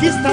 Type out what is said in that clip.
This time